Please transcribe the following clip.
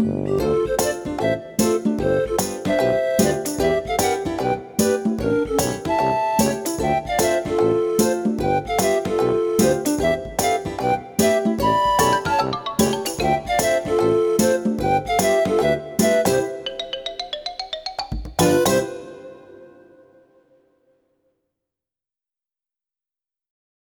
Música